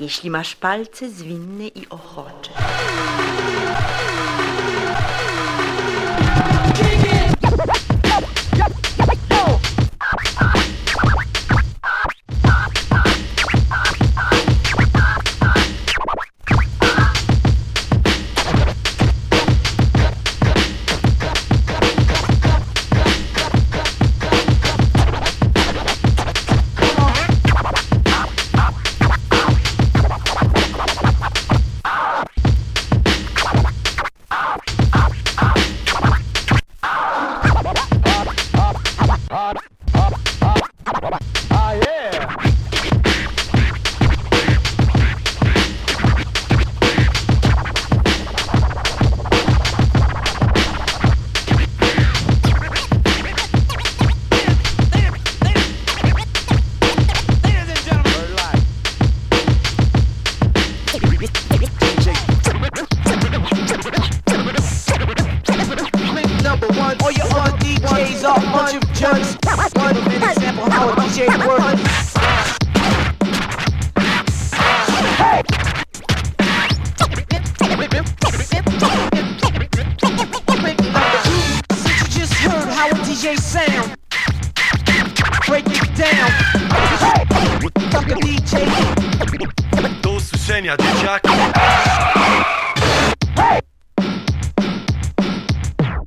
Jeśli masz palce zwinne i ochocze. Junks. One an example how a DJ works. Since you just heard how a DJ sound, break it down. Fuck a DJ. Do usłyszenia, dzieciaki